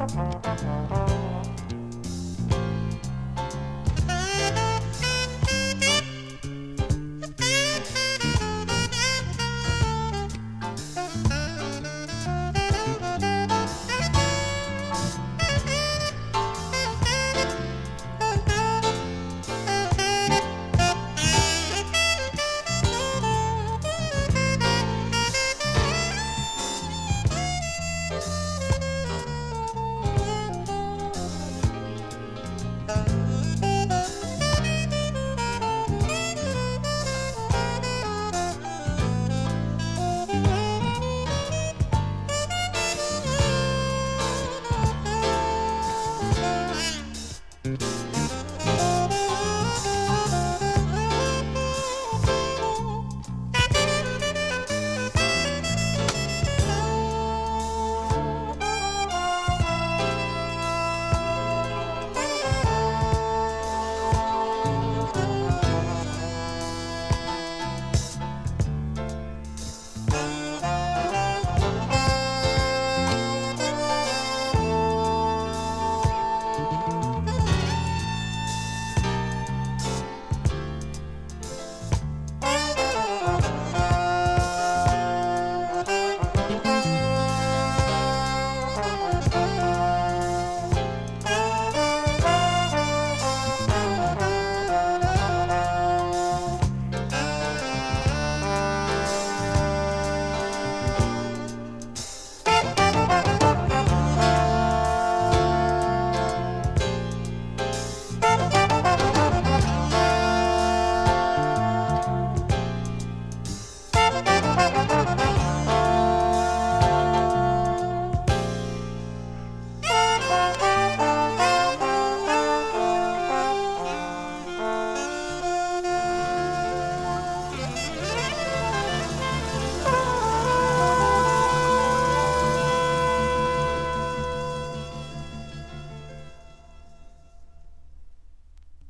Música